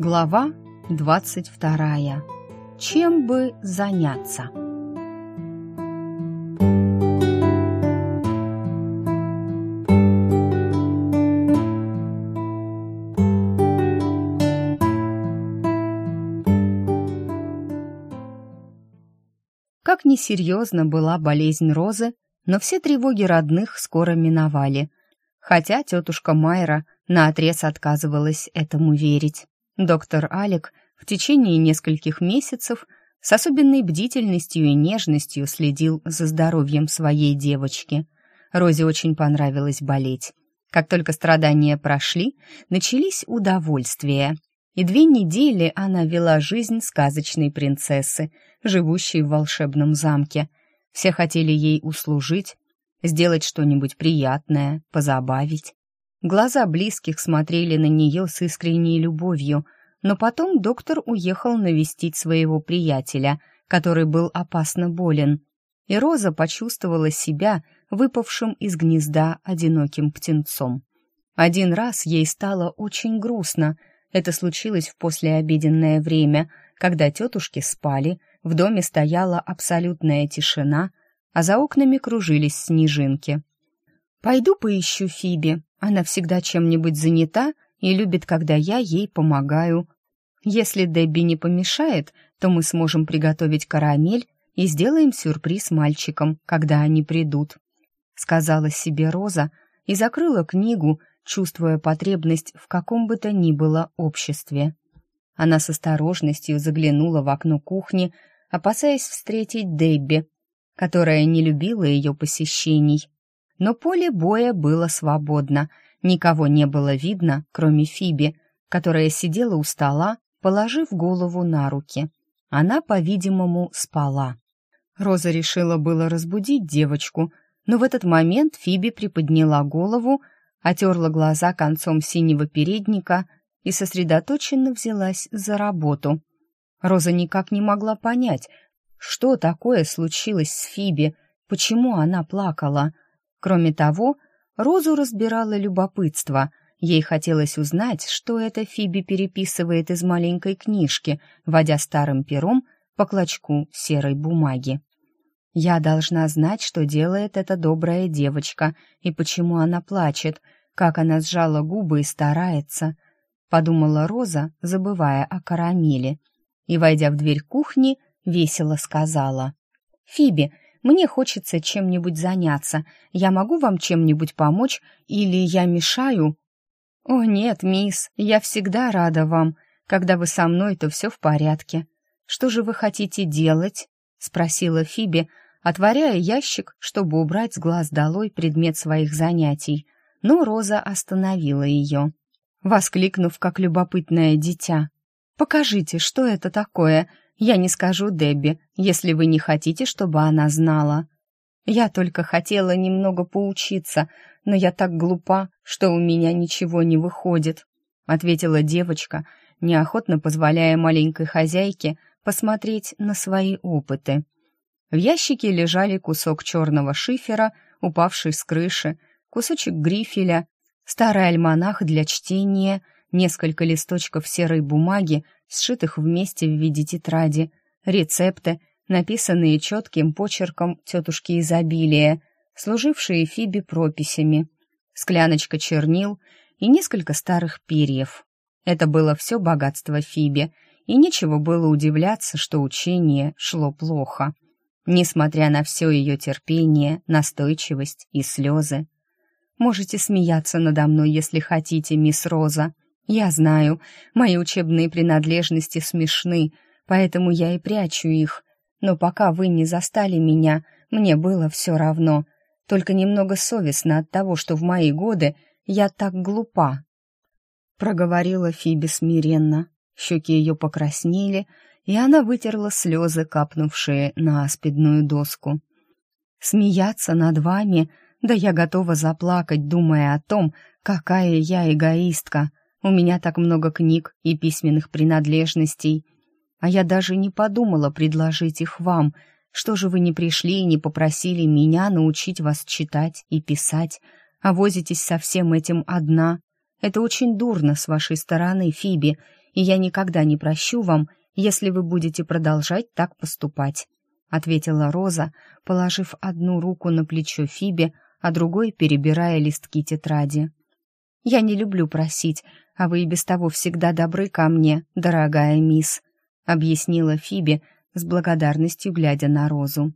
Глава 22. Чем бы заняться? Как несерьезна была болезнь Розы, но все тревоги родных скоро миновали, хотя тетушка Майра наотрез отказывалась этому верить. Доктор Алик в течение нескольких месяцев с особенной бдительностью и нежностью следил за здоровьем своей девочки. Розе очень понравилось болеть. Как только страдания прошли, начались удовольствия. И две недели она вела жизнь сказочной принцессы, живущей в волшебном замке. Все хотели ей услужить, сделать что-нибудь приятное, позабавить. Глаза близких смотрели на нее с искренней любовью, но потом доктор уехал навестить своего приятеля, который был опасно болен, и Роза почувствовала себя выпавшим из гнезда одиноким птенцом. Один раз ей стало очень грустно. Это случилось в послеобеденное время, когда тетушки спали, в доме стояла абсолютная тишина, а за окнами кружились снежинки. «Пойду поищу Фиби», она всегда чем-нибудь занята и любит, когда я ей помогаю. Если Дебби не помешает, то мы сможем приготовить карамель и сделаем сюрприз мальчикам, когда они придут», — сказала себе Роза и закрыла книгу, чувствуя потребность в каком бы то ни было обществе. Она с осторожностью заглянула в окно кухни, опасаясь встретить Дебби, которая не любила ее посещений но поле боя было свободно, никого не было видно, кроме Фиби, которая сидела у стола, положив голову на руки. Она, по-видимому, спала. Роза решила было разбудить девочку, но в этот момент Фиби приподняла голову, отерла глаза концом синего передника и сосредоточенно взялась за работу. Роза никак не могла понять, что такое случилось с Фиби, почему она плакала — Кроме того, Розу разбирало любопытство. Ей хотелось узнать, что это Фиби переписывает из маленькой книжки, водя старым пером по клочку серой бумаги. «Я должна знать, что делает эта добрая девочка и почему она плачет, как она сжала губы и старается», — подумала Роза, забывая о карамели. И, войдя в дверь кухни, весело сказала. «Фиби, мне хочется чем-нибудь заняться. Я могу вам чем-нибудь помочь или я мешаю?» «О, нет, мисс, я всегда рада вам. Когда вы со мной, то все в порядке. Что же вы хотите делать?» — спросила Фиби, отворяя ящик, чтобы убрать с глаз долой предмет своих занятий. Но Роза остановила ее, воскликнув, как любопытное дитя. «Покажите, что это такое? Я не скажу Дебби, если вы не хотите, чтобы она знала. Я только хотела немного поучиться, но я так глупа, что у меня ничего не выходит», — ответила девочка, неохотно позволяя маленькой хозяйке посмотреть на свои опыты. В ящике лежали кусок черного шифера, упавший с крыши, кусочек грифеля, старый альманах для чтения, несколько листочков серой бумаги сшитых вместе в виде тетради, рецепты, написанные четким почерком тетушки изобилия, служившие Фиби прописями, скляночка чернил и несколько старых перьев. Это было все богатство Фиби, и нечего было удивляться, что учение шло плохо, несмотря на все ее терпение, настойчивость и слезы. Можете смеяться надо мной, если хотите, мисс Роза, я знаю, мои учебные принадлежности смешны, поэтому я и прячу их. Но пока вы не застали меня, мне было все равно. Только немного совестно от того, что в мои годы я так глупа. Проговорила Фиби смиренно. Щеки ее покраснели, и она вытерла слезы, капнувшие на аспидную доску. «Смеяться над вами? Да я готова заплакать, думая о том, какая я эгоистка. У меня так много книг и письменных принадлежностей, а я даже не подумала предложить их вам. Что же вы не пришли и не попросили меня научить вас читать и писать, а возитесь со всем этим одна? Это очень дурно с вашей стороны, Фиби, и я никогда не прощу вам, если вы будете продолжать так поступать», — ответила Роза, положив одну руку на плечо Фиби, а другой перебирая листки тетради. «Я не люблю просить, а вы и без того всегда добры ко мне, дорогая мисс», — объяснила Фиби с благодарностью, глядя на Розу.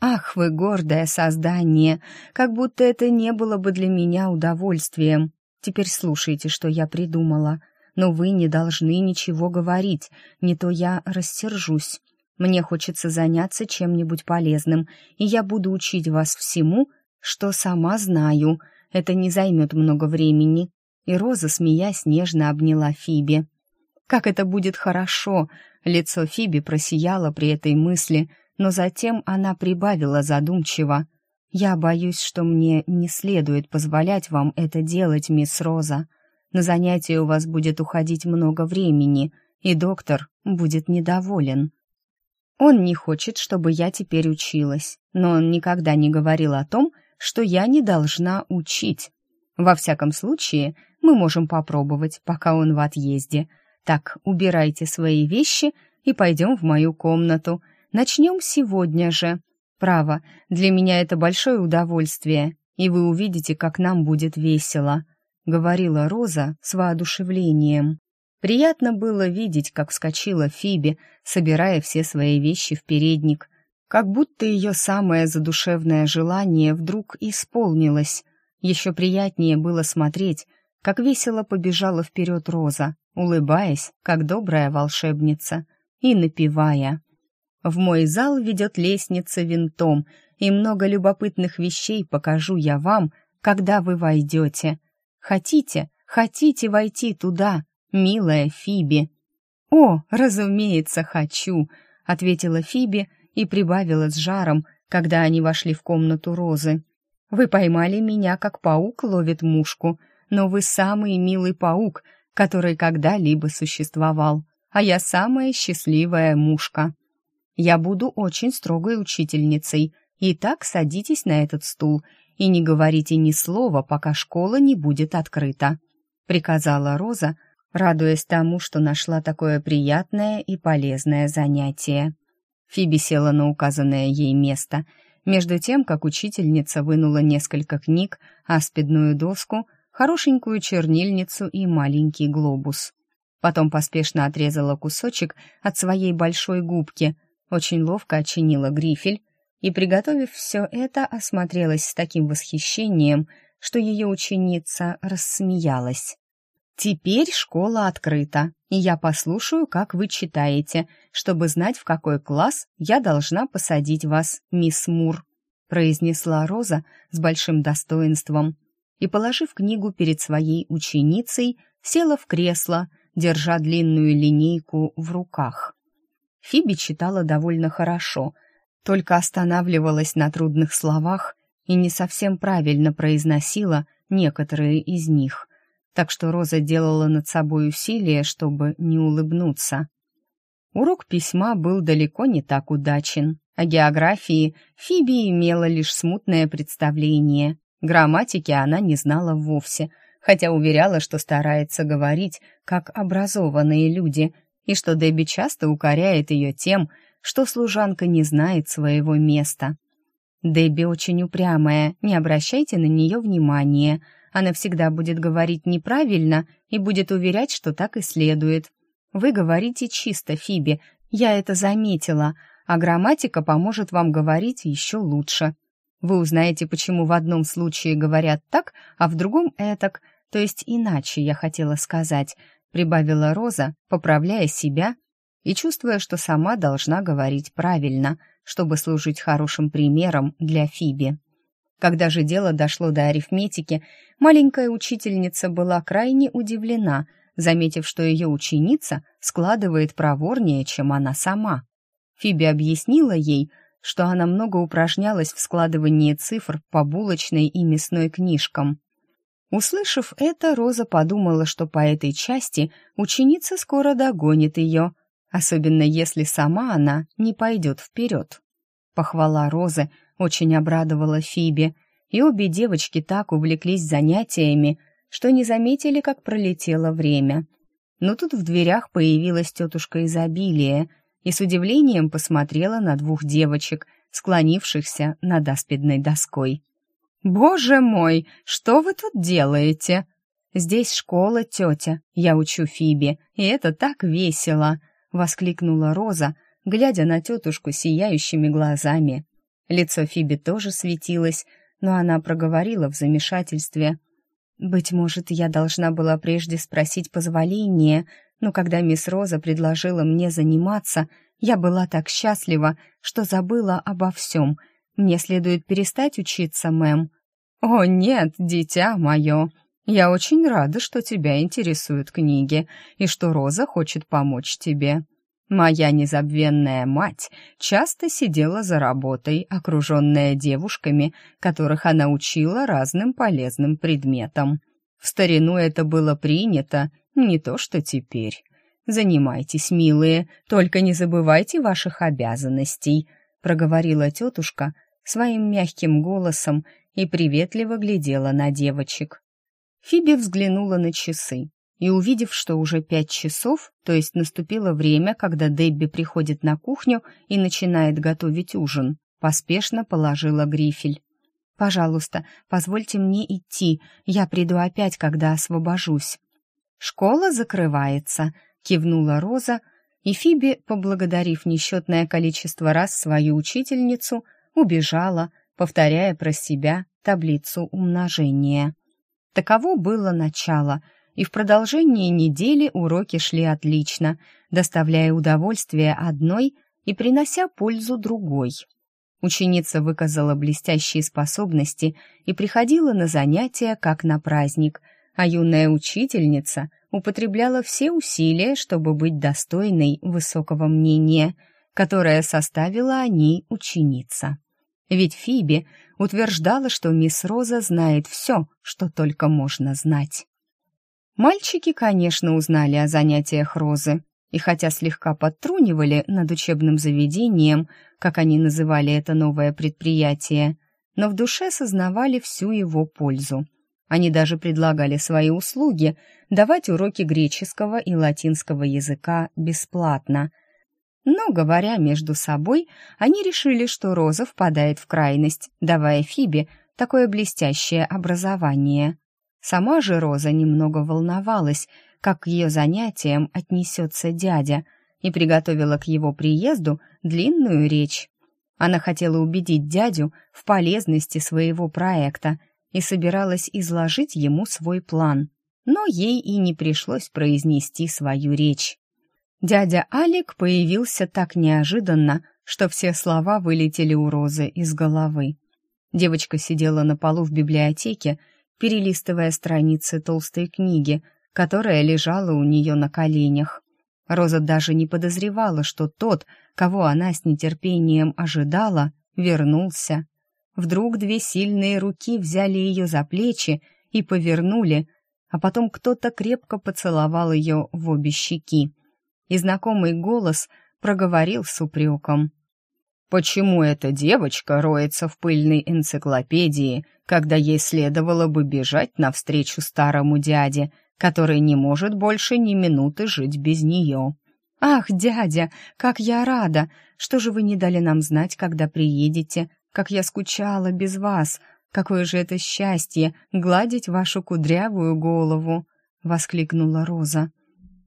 «Ах, вы гордое создание! Как будто это не было бы для меня удовольствием. Теперь слушайте, что я придумала. Но вы не должны ничего говорить, не то я рассержусь. Мне хочется заняться чем-нибудь полезным, и я буду учить вас всему, что сама знаю. Это не займет много времени». И Роза, смеясь, нежно обняла Фиби. «Как это будет хорошо!» Лицо Фиби просияло при этой мысли — но затем она прибавила задумчиво. «Я боюсь, что мне не следует позволять вам это делать, мисс Роза. На занятия у вас будет уходить много времени, и доктор будет недоволен. Он не хочет, чтобы я теперь училась, но он никогда не говорил о том, что я не должна учить. Во всяком случае, мы можем попробовать, пока он в отъезде. Так, убирайте свои вещи и пойдем в мою комнату. Начнем сегодня же. Право, для меня это большое удовольствие, и вы увидите, как нам будет весело», — говорила Роза с воодушевлением. Приятно было видеть, как вскочила Фиби, собирая все свои вещи в передник, как будто ее самое задушевное желание вдруг исполнилось. Еще приятнее было смотреть, как весело побежала вперед Роза, улыбаясь, как добрая волшебница, и напевая. В мой зал ведет лестница винтом, и много любопытных вещей покажу я вам, когда вы войдете. Хотите, хотите войти туда, милая Фиби?» «О, разумеется, хочу», — ответила Фиби и прибавила с жаром, когда они вошли в комнату Розы. «Вы поймали меня, как паук ловит мушку, но вы самый милый паук, который когда-либо существовал, а я самая счастливая мушка». Я буду очень строгой учительницей. Итак, садитесь на этот стул и не говорите ни слова, пока школа не будет открыта», — приказала Роза, радуясь тому, что нашла такое приятное и полезное занятие. Фиби села на указанное ей место, между тем, как учительница вынула несколько книг, аспидную доску, хорошенькую чернильницу и маленький глобус. Потом поспешно отрезала кусочек от своей большой губки — очень ловко очинила грифель и, приготовив все это, осмотрелась с таким восхищением, что ее ученица рассмеялась. «Теперь школа открыта, и я послушаю, как вы читаете, чтобы знать, в какой класс я должна посадить вас, мисс Мур», произнесла Роза с большим достоинством и, положив книгу перед своей ученицей, села в кресло, держа длинную линейку в руках. Фиби читала довольно хорошо, только останавливалась на трудных словах и не совсем правильно произносила некоторые из них, так что Роза делала над собой усилие, чтобы не улыбнуться. Урок письма был далеко не так удачен. О географии Фиби имела лишь смутное представление. Грамматики она не знала вовсе, хотя уверяла, что старается говорить, как образованные люди — и что Дебби часто укоряет ее тем, что служанка не знает своего места. Дебби очень упрямая, не обращайте на нее внимания. Она всегда будет говорить неправильно и будет уверять, что так и следует. Вы говорите чисто, Фиби, я это заметила, а грамматика поможет вам говорить еще лучше. Вы узнаете, почему в одном случае говорят так, а в другом этак, то есть иначе, я хотела сказать прибавила Роза, поправляя себя и чувствуя, что сама должна говорить правильно, чтобы служить хорошим примером для Фиби. Когда же дело дошло до арифметики, маленькая учительница была крайне удивлена, заметив, что ее ученица складывает проворнее, чем она сама. Фиби объяснила ей, что она много упражнялась в складывании цифр по булочной и мясной книжкам. Услышав это, Роза подумала, что по этой части ученица скоро догонит ее, особенно если сама она не пойдет вперед. Похвала Розы очень обрадовала Фиби, и обе девочки так увлеклись занятиями, что не заметили, как пролетело время. Но тут в дверях появилась тетушка изобилия и с удивлением посмотрела на двух девочек, склонившихся над аспидной доской. «Боже мой, что вы тут делаете?» «Здесь школа, тетя, я учу Фиби, и это так весело!» — воскликнула Роза, глядя на тетушку сияющими глазами. Лицо Фиби тоже светилось, но она проговорила в замешательстве. «Быть может, я должна была прежде спросить позволения, но когда мисс Роза предложила мне заниматься, я была так счастлива, что забыла обо всем. Мне следует перестать учиться, мэм». «О, нет, дитя мое!» Я очень рада, что тебя интересуют книги и что Роза хочет помочь тебе. Моя незабвенная мать часто сидела за работой, окруженная девушками, которых она учила разным полезным предметам. В старину это было принято, не то что теперь. Занимайтесь, милые, только не забывайте ваших обязанностей, проговорила тетушка своим мягким голосом и приветливо глядела на девочек. Фиби взглянула на часы и, увидев, что уже пять часов, то есть наступило время, когда Дебби приходит на кухню и начинает готовить ужин, поспешно положила грифель. «Пожалуйста, позвольте мне идти, я приду опять, когда освобожусь». «Школа закрывается», — кивнула Роза, и Фиби, поблагодарив несчетное количество раз свою учительницу, убежала, повторяя про себя таблицу умножения. Таково было начало, и в продолжении недели уроки шли отлично, доставляя удовольствие одной и принося пользу другой. Ученица выказала блестящие способности и приходила на занятия как на праздник, а юная учительница употребляла все усилия, чтобы быть достойной высокого мнения, которое составила о ней ученица. Ведь Фиби утверждала, что мисс Роза знает все, что только можно знать. Мальчики, конечно, узнали о занятиях Розы, и хотя слегка подтрунивали над учебным заведением, как они называли это новое предприятие, но в душе сознавали всю его пользу. Они даже предлагали свои услуги давать уроки греческого и латинского языка бесплатно – но, говоря между собой, они решили, что Роза впадает в крайность, давая Фибе такое блестящее образование. Сама же Роза немного волновалась, как к ее занятиям отнесется дядя, и приготовила к его приезду длинную речь. Она хотела убедить дядю в полезности своего проекта и собиралась изложить ему свой план, но ей и не пришлось произнести свою речь. Дядя Алик появился так неожиданно, что все слова вылетели у Розы из головы. Девочка сидела на полу в библиотеке, перелистывая страницы толстой книги, которая лежала у нее на коленях. Роза даже не подозревала, что тот, кого она с нетерпением ожидала, вернулся. Вдруг две сильные руки взяли ее за плечи и повернули, а потом кто-то крепко поцеловал ее в обе щеки и знакомый голос проговорил с упреком. «Почему эта девочка роется в пыльной энциклопедии, когда ей следовало бы бежать навстречу старому дяде, который не может больше ни минуты жить без нее?» «Ах, дядя, как я рада! Что же вы не дали нам знать, когда приедете? Как я скучала без вас! Какое же это счастье гладить вашу кудрявую голову!» — воскликнула Роза.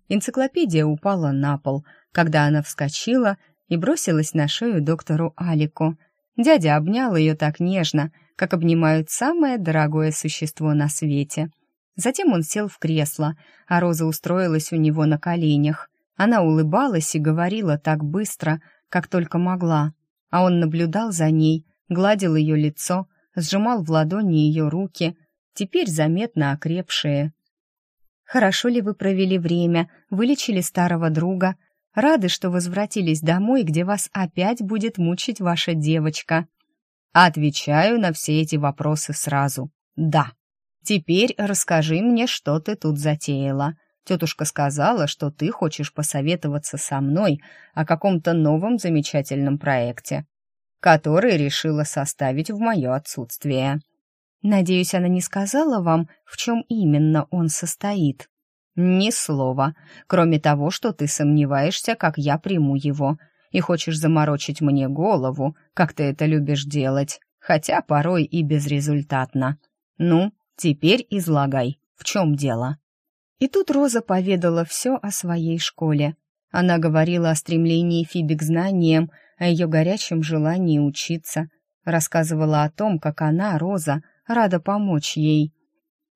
Энциклопедия упала на пол, когда она вскочила и бросилась на шею доктору Алику. Дядя обнял ее так нежно, как обнимают самое дорогое существо на свете. Затем он сел в кресло, а Роза устроилась у него на коленях. Она улыбалась и говорила так быстро, как только могла, а он наблюдал за ней, гладил ее лицо, сжимал в ладони ее руки, теперь заметно окрепшие, Хорошо ли вы провели время, вылечили старого друга? Рады, что возвратились домой, где вас опять будет мучить ваша девочка. Отвечаю на все эти вопросы сразу. Да. Теперь расскажи мне, что ты тут затеяла. Тетушка сказала, что ты хочешь посоветоваться со мной о каком-то новом замечательном проекте, который решила составить в мое отсутствие. Надеюсь, она не сказала вам, в чем именно он состоит. Ни слова, кроме того, что ты сомневаешься, как я приму его, и хочешь заморочить мне голову, как ты это любишь делать, хотя порой и безрезультатно. Ну, теперь излагай, в чем дело?» И тут Роза поведала все о своей школе. Она говорила о стремлении Фиби к знаниям, о ее горячем желании учиться, рассказывала о том, как она, Роза, рада помочь ей.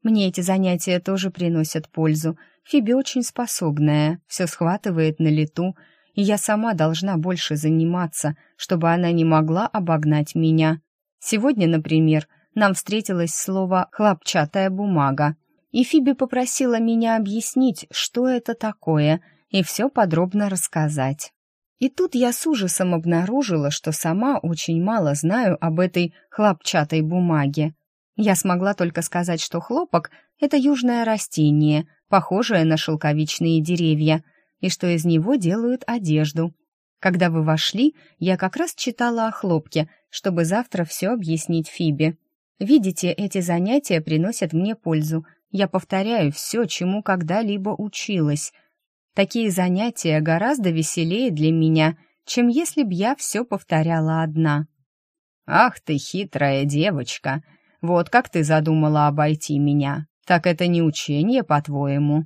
Мне эти занятия тоже приносят пользу. Фиби очень способная, все схватывает на лету, и я сама должна больше заниматься, чтобы она не могла обогнать меня. Сегодня, например, нам встретилось слово «хлопчатая бумага», и Фиби попросила меня объяснить, что это такое, и все подробно рассказать. И тут я с ужасом обнаружила, что сама очень мало знаю об этой хлопчатой бумаге. Я смогла только сказать, что хлопок — это южное растение, похожее на шелковичные деревья, и что из него делают одежду. Когда вы вошли, я как раз читала о хлопке, чтобы завтра все объяснить Фибе. Видите, эти занятия приносят мне пользу, я повторяю все, чему когда-либо училась. Такие занятия гораздо веселее для меня, чем если б я все повторяла одна. «Ах ты хитрая девочка! Вот как ты задумала обойти меня. Так это не учение, по-твоему?»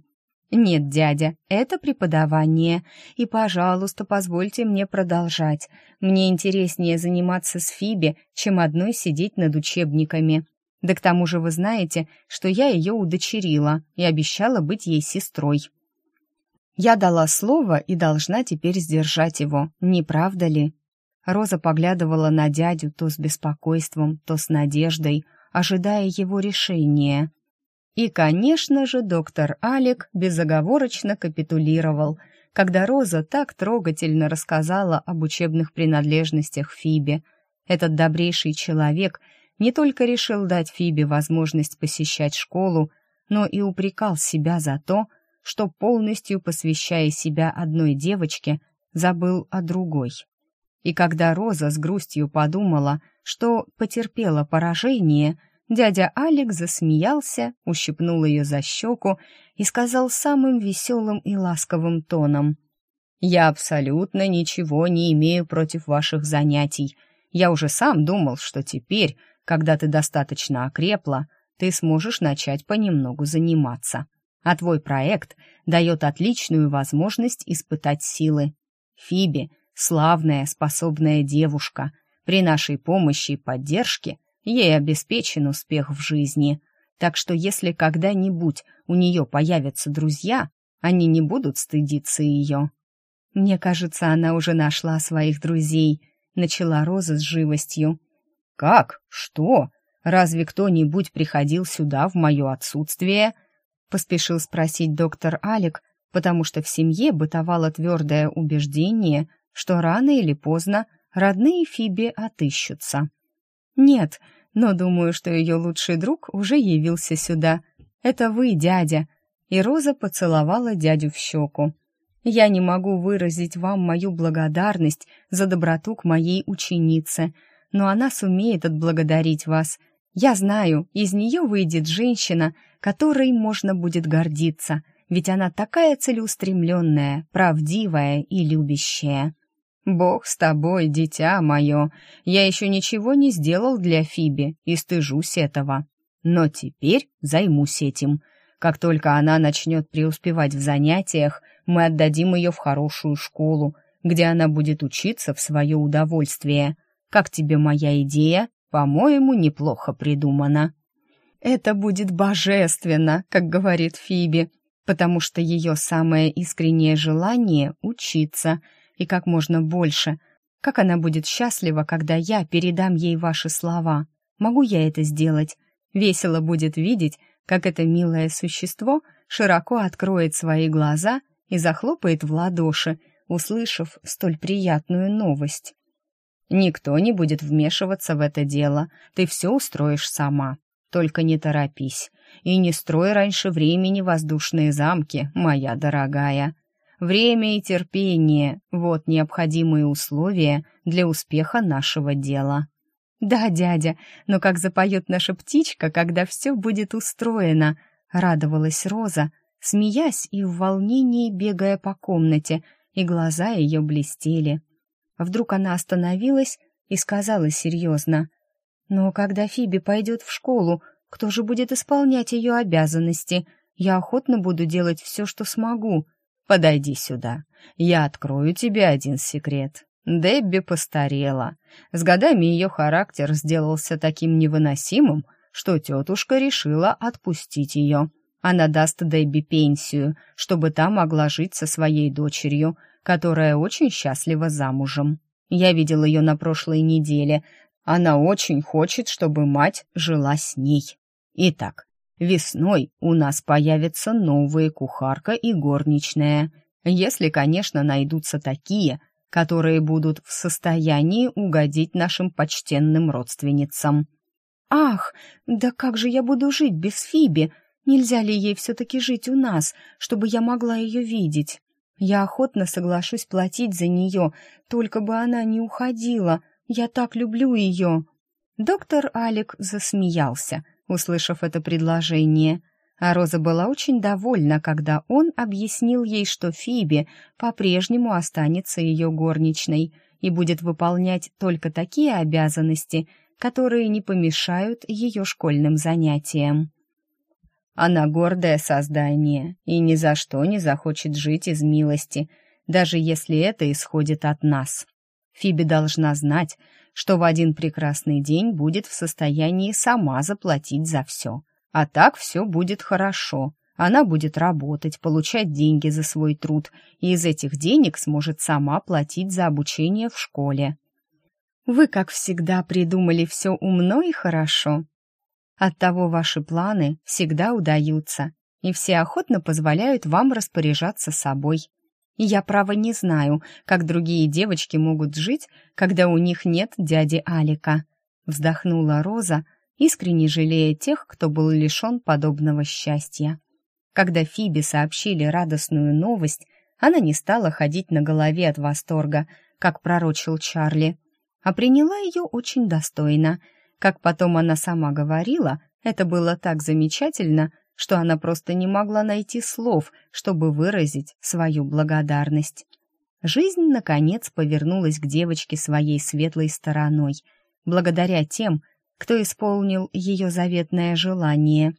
«Нет, дядя, это преподавание, и, пожалуйста, позвольте мне продолжать. Мне интереснее заниматься с Фиби, чем одной сидеть над учебниками. Да к тому же вы знаете, что я ее удочерила и обещала быть ей сестрой. Я дала слово и должна теперь сдержать его, не правда ли? Роза поглядывала на дядю то с беспокойством, то с надеждой, ожидая его решения. И, конечно же, доктор Алик безоговорочно капитулировал, когда Роза так трогательно рассказала об учебных принадлежностях Фибе. Этот добрейший человек — не только решил дать Фибе возможность посещать школу, но и упрекал себя за то, что полностью посвящая себя одной девочке, забыл о другой. И когда Роза с грустью подумала, что потерпела поражение, дядя Алик засмеялся, ущипнул ее за щеку и сказал самым веселым и ласковым тоном «Я абсолютно ничего не имею против ваших занятий. Я уже сам думал, что теперь, когда ты достаточно окрепла, ты сможешь начать понемногу заниматься. А твой проект дает отличную возможность испытать силы. Фиби — славная, способная девушка. При нашей помощи и поддержке ей обеспечен успех в жизни. Так что если когда-нибудь у нее появятся друзья, они не будут стыдиться ее. Мне кажется, она уже нашла своих друзей, начала Роза с живостью. «Как? Что? Разве кто-нибудь приходил сюда в мое отсутствие?» — поспешил спросить доктор Алик, потому что в семье бытовало твердое убеждение, что рано или поздно родные Фиби отыщутся. «Нет, но думаю, что ее лучший друг уже явился сюда. Это вы, дядя». И Роза поцеловала дядю в щеку. «Я не могу выразить вам мою благодарность за доброту к моей ученице», но она сумеет отблагодарить вас. Я знаю, из нее выйдет женщина, которой можно будет гордиться, ведь она такая целеустремленная, правдивая и любящая. «Бог с тобой, дитя мое, я еще ничего не сделал для Фиби и стыжусь этого. Но теперь займусь этим. Как только она начнет преуспевать в занятиях, мы отдадим ее в хорошую школу, где она будет учиться в свое удовольствие. Как тебе моя идея? По-моему, неплохо придумана». «Это будет божественно», как говорит Фиби, потому что ее самое искреннее желание — учиться, и как можно больше. Как она будет счастлива, когда я передам ей ваши слова. Могу я это сделать? Весело будет видеть, как это милое существо широко откроет свои глаза и захлопает в ладоши, услышав столь приятную новость. Никто не будет вмешиваться в это дело, ты все устроишь сама. Только не торопись и не строй раньше времени воздушные замки, моя дорогая. Время и терпение — вот необходимые условия для успеха нашего дела. «Да, дядя, но как запоет наша птичка, когда все будет устроено?» — радовалась Роза, смеясь и в волнении бегая по комнате, и глаза ее блестели. Вдруг она остановилась и сказала серьезно, «Но когда Фиби пойдет в школу, кто же будет исполнять ее обязанности? Я охотно буду делать все, что смогу. Подойди сюда, я открою тебе один секрет. Дебби постарела. С годами ее характер сделался таким невыносимым, что тетушка решила отпустить ее. Она даст Дебби пенсию, чтобы та могла жить со своей дочерью, которая очень счастлива замужем. Я видел ее на прошлой неделе. Она очень хочет, чтобы мать жила с ней. Итак, весной у нас появятся новые кухарка и горничная. Если, конечно, найдутся такие, которые будут в состоянии угодить нашим почтенным родственницам. «Ах, да как же я буду жить без Фиби? Нельзя ли ей все-таки жить у нас, чтобы я могла ее видеть? Я охотно соглашусь платить за нее, только бы она не уходила. Я так люблю ее». Доктор Алик засмеялся, услышав это предложение, а Роза была очень довольна, когда он объяснил ей, что Фиби по-прежнему останется ее горничной и будет выполнять только такие обязанности, которые не помешают ее школьным занятиям. Она гордое создание и ни за что не захочет жить из милости, даже если это исходит от нас. Фиби должна знать, что в один прекрасный день будет в состоянии сама заплатить за все. А так все будет хорошо. Она будет работать, получать деньги за свой труд, и из этих денег сможет сама платить за обучение в школе. Вы, как всегда, придумали все умно и хорошо. Оттого ваши планы всегда удаются, и все охотно позволяют вам распоряжаться собой. Я, право, не знаю, как другие девочки могут жить, когда у них нет дяди Алика. Вздохнула Роза, искренне жалея тех, кто был лишен подобного счастья. Когда Фиби сообщили радостную новость, она не стала ходить на голове от восторга, как пророчил Чарли а приняла ее очень достойно. Как потом она сама говорила, это было так замечательно, что она просто не могла найти слов, чтобы выразить свою благодарность. Жизнь, наконец, повернулась к девочке своей светлой стороной, благодаря тем, кто исполнил ее заветное желание.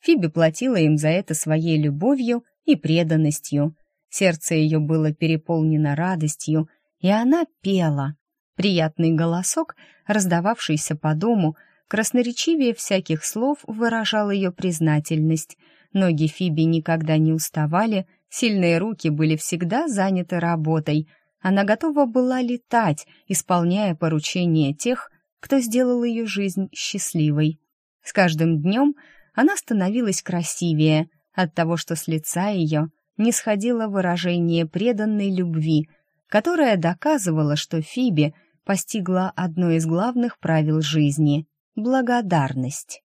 Фиби платила им за это своей любовью и преданностью. Сердце ее было переполнено радостью, и она пела, Приятный голосок, раздававшийся по дому, красноречивее всяких слов выражал ее признательность. Ноги Фиби никогда не уставали, сильные руки были всегда заняты работой. Она готова была летать, исполняя поручения тех, кто сделал ее жизнь счастливой. С каждым днем она становилась красивее от того, что с лица ее не сходило выражение преданной любви — которая доказывала, что Фиби постигла одно из главных правил жизни — благодарность.